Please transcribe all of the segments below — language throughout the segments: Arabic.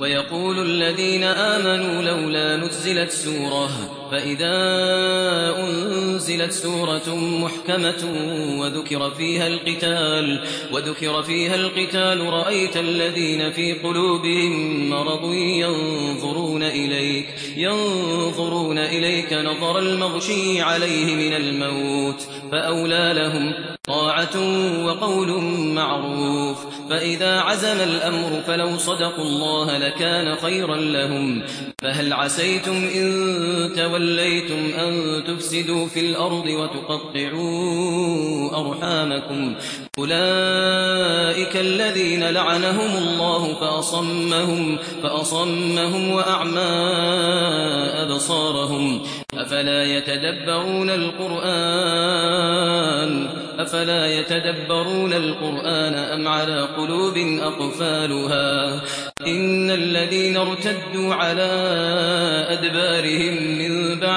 ويقول الذين آمنوا لولا نزلت سورة فإذا أنزلت سورة محكمة وذكر فيها القتال وذكر فيها القتال رأيت الذين في قلوبهم مرض ينظرون إليك ينظرون إليك نظر المغشي عليه من الموت فأولى لهم طاعة وقول معروف فإذا عزم الأمر فلو صدقوا الله لكان خيرا لهم. فهل عسيتم إن توليتم أن تفسدوا في الأرض وتقطعوا أرحامكم؟ أولئك الذين لعنهم الله فأصمهم, فأصمهم وأعمى أبصارهم. أفلا يتدبرون القرآن؟ أفلا يتدبرون القرآن أم على قلوب أقفالها؟ إن الذين ارتدوا على أدبارهم من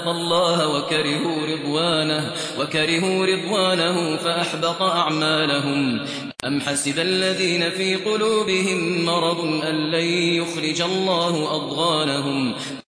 أسخط الله وكرهوا رضوانه, وكرهوا رضوانه فأحبط أعمالهم. أم حسب الذين في قلوبهم مرض أن لن يخرج الله أضغانهم؟